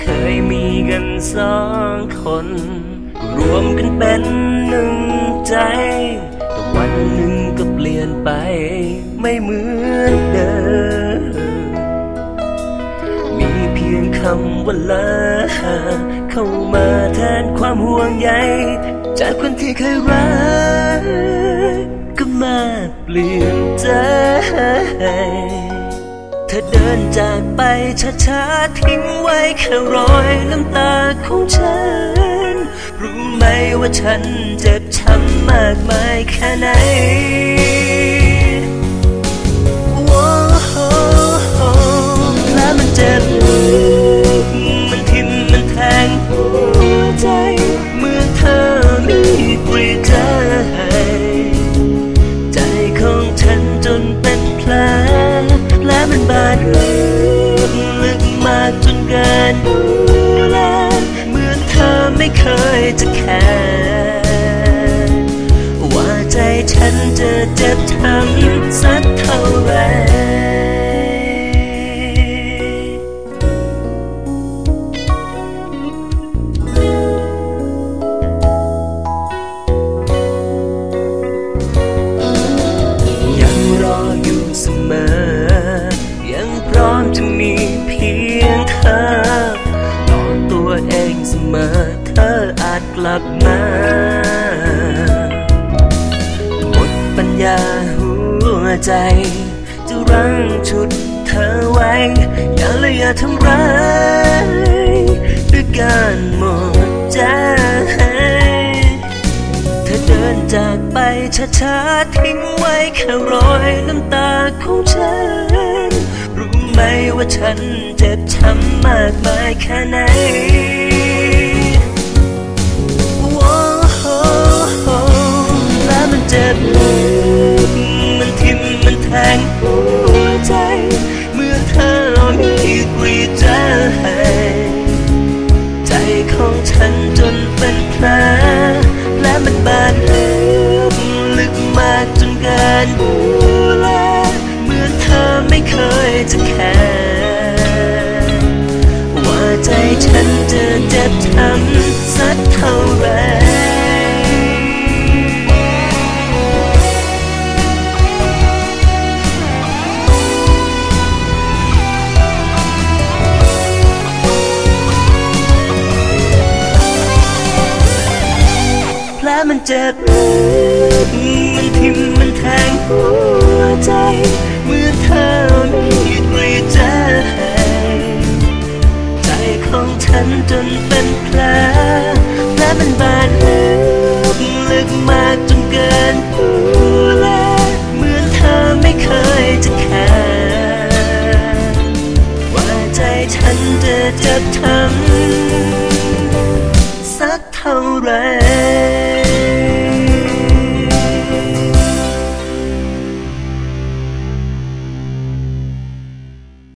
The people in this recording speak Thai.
เคยมีกันสองคน รวมกันเป็นหนึ่งใจ แต่วันหนึ่งก็เปลี่ยนไป ไม่เหมือนเดิม มีเพียงคำว่าลาเข้ามาแทนความห่วงใย จากคนที่เคยรัก ก็มาเปลี่ยนใจ เธอเดินจากไปช้าๆทิ้งไว้แค่รอยน้ำตาของฉัน รู้ไหมว่าฉันเจ็บช้ำมากมายแค่ไหน ลับมา หมดปัญญาหัวใจ จะรั้งชุดเธอไว้ อย่าเลยอย่าทำร้ายด้วยการหมดใจเธอเดินจากไปช้าๆทิ้งไว้แค่รอยน้ำตาของฉัน รู้ไหมว่าฉันเจ็บช้ำมากมายแค่ไหน ของฉันจนเป็นแผลและมันบานลึกลึกมากจนเกินดูแลเหมือนเธอไม่เคยจะแคร์ มันเจ็บ มันทิ่มมันแทงหัวใจ เมื่อเธอไม่กรีดใจใจของฉันจนเป็นแผลแผลมันบาดลึกลึกมากจนเกินดูแลเมื่อเธอไม่เคยจะแคร์ว่าใจฉันจะเจ็บช้ำสักเท่าไร